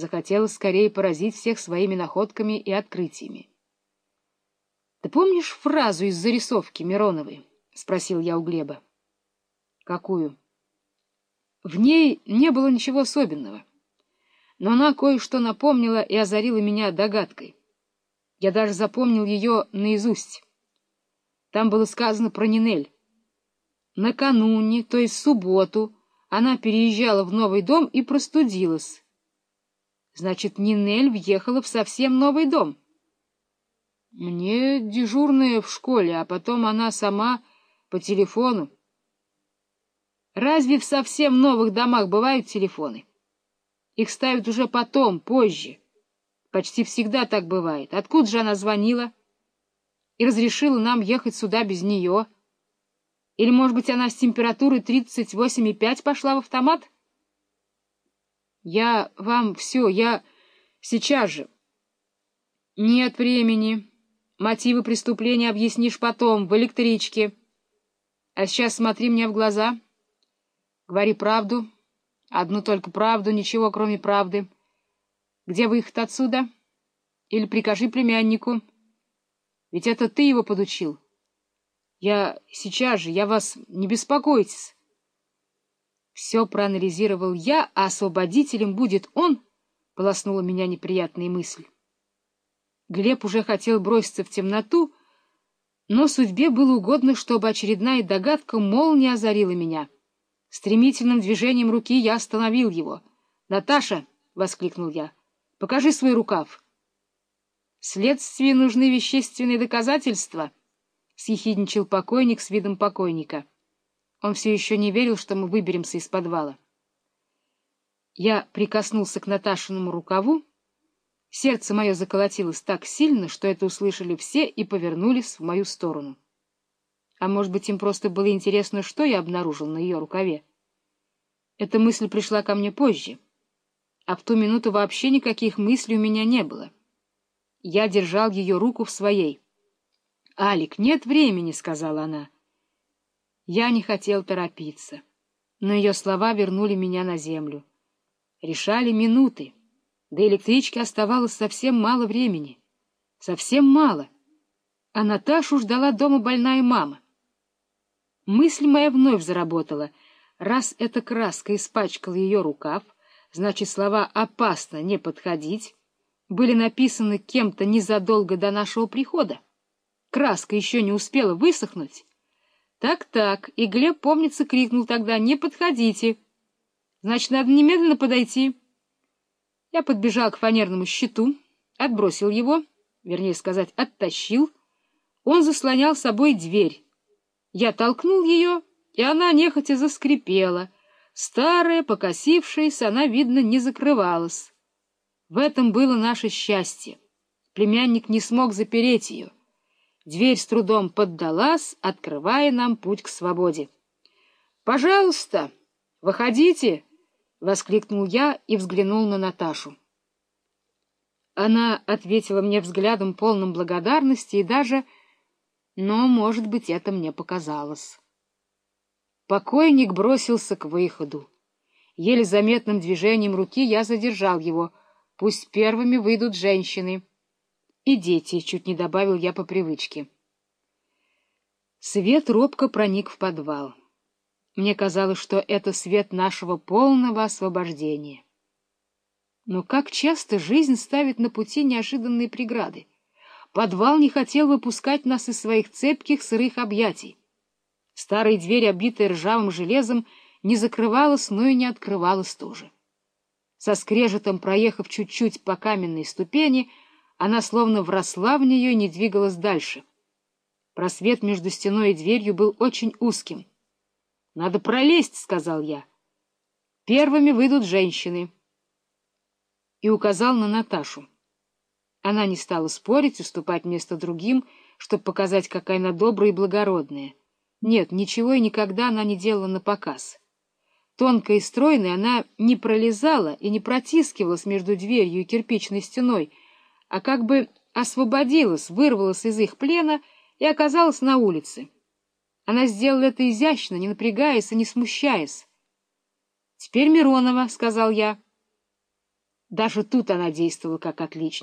Захотелось скорее поразить всех своими находками и открытиями. — Ты помнишь фразу из зарисовки Мироновой? — спросил я у Глеба. — Какую? — В ней не было ничего особенного. Но она кое-что напомнила и озарила меня догадкой. Я даже запомнил ее наизусть. Там было сказано про Нинель. Накануне, то есть в субботу, она переезжала в новый дом и простудилась. Значит, Нинель въехала в совсем новый дом. Мне дежурная в школе, а потом она сама по телефону. Разве в совсем новых домах бывают телефоны? Их ставят уже потом, позже. Почти всегда так бывает. Откуда же она звонила? И разрешила нам ехать сюда без нее? Или, может быть, она с температурой 38,5 пошла в автомат? Я вам все, я сейчас же. Нет времени. Мотивы преступления объяснишь потом, в электричке. А сейчас смотри мне в глаза. Говори правду. Одну только правду, ничего кроме правды. Где выход отсюда? Или прикажи племяннику. Ведь это ты его подучил. Я сейчас же, я вас... Не беспокойтесь. Все проанализировал я, а освободителем будет он, — полоснула меня неприятная мысль. Глеб уже хотел броситься в темноту, но судьбе было угодно, чтобы очередная догадка молния озарила меня. Стремительным движением руки я остановил его. «Наташа!» — воскликнул я. «Покажи свой рукав». «Следствию нужны вещественные доказательства», — съехидничал покойник с видом покойника. Он все еще не верил, что мы выберемся из подвала. Я прикоснулся к Наташиному рукаву, Сердце мое заколотилось так сильно, что это услышали все и повернулись в мою сторону. А может быть, им просто было интересно, что я обнаружил на ее рукаве. Эта мысль пришла ко мне позже, а в ту минуту вообще никаких мыслей у меня не было. Я держал ее руку в своей. — Алик, нет времени, — сказала она. Я не хотел торопиться, но ее слова вернули меня на землю. Решали минуты. До электрички оставалось совсем мало времени. Совсем мало. А Наташу ждала дома больная мама. Мысль моя вновь заработала. Раз эта краска испачкала ее рукав, значит, слова «опасно не подходить» были написаны кем-то незадолго до нашего прихода. Краска еще не успела высохнуть. Так-так, и Глеб, помнится, крикнул тогда «Не подходите!» Значит, надо немедленно подойти. Я подбежал к фанерному щиту, отбросил его, вернее сказать, оттащил. Он заслонял собой дверь. Я толкнул ее, и она нехотя заскрипела. Старая, покосившаяся, она, видно, не закрывалась. В этом было наше счастье. Племянник не смог запереть ее. Дверь с трудом поддалась, открывая нам путь к свободе. — Пожалуйста, выходите! —— воскликнул я и взглянул на Наташу. Она ответила мне взглядом полным благодарности и даже... Но, может быть, это мне показалось. Покойник бросился к выходу. Еле заметным движением руки я задержал его. Пусть первыми выйдут женщины. И дети, чуть не добавил я по привычке. Свет робко проник в подвал. Мне казалось, что это свет нашего полного освобождения. Но как часто жизнь ставит на пути неожиданные преграды. Подвал не хотел выпускать нас из своих цепких сырых объятий. Старая дверь, обитая ржавым железом, не закрывалась, но и не открывалась тоже. Со скрежетом, проехав чуть-чуть по каменной ступени, она словно вросла в нее и не двигалась дальше. Просвет между стеной и дверью был очень узким. — Надо пролезть, — сказал я. — Первыми выйдут женщины. И указал на Наташу. Она не стала спорить, уступать место другим, чтобы показать, какая она добрая и благородная. Нет, ничего и никогда она не делала на показ. Тонкая и стройная, она не пролезала и не протискивалась между дверью и кирпичной стеной, а как бы освободилась, вырвалась из их плена и оказалась на улице. Она сделала это изящно, не напрягаясь и не смущаясь. — Теперь Миронова, — сказал я. Даже тут она действовала как отлично.